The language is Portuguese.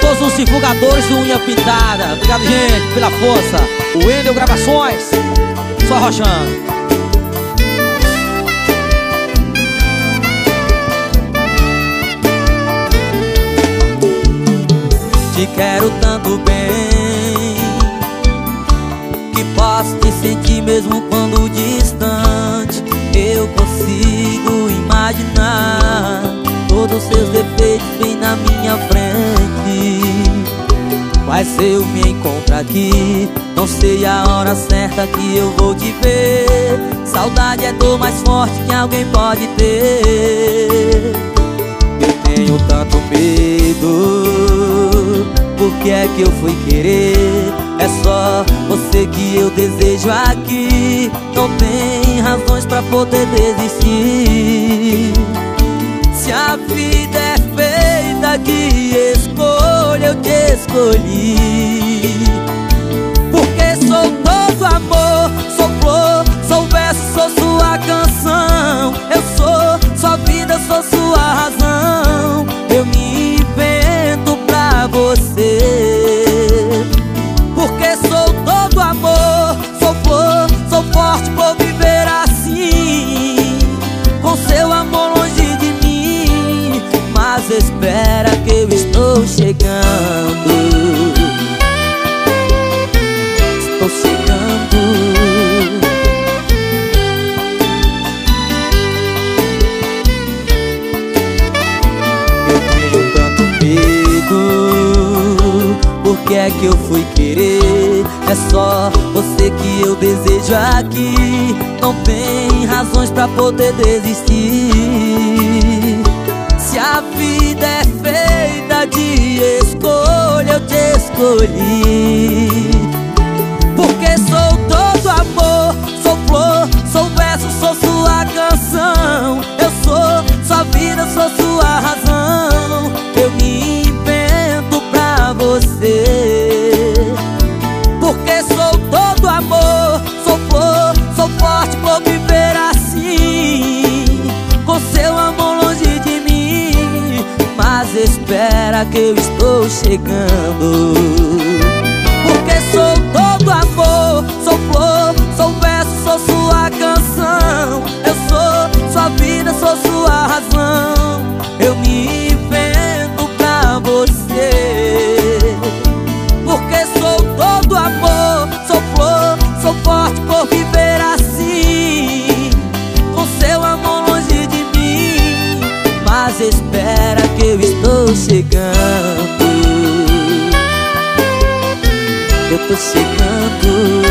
todos os divulgadores do Unha Pintada. Obrigado, gente, pela força. O Wendel Gravações. Só rochando. Te quero tanto bem Que posso te sentir mesmo quando Mas se eu me encontro aqui Não sei a hora certa que eu vou te ver. Saudade é dor mais forte que alguém pode ter. Eu tenho tanto medo. Por que é que eu fui querer? É só você que eu desejo aqui. Não tem razões pra poder desistir. Se a vida é feita escolha, eu te escolhi Por que é que eu fui querer? É só você que eu desejo aqui. Não tem razões pra poder desistir. Se a vida é feita de escolha, eu te escolhi. Porque sou todo amor, sou flor, sou verso, sou sua canção Espera que eu estou chegando chegando. Eu tô chegando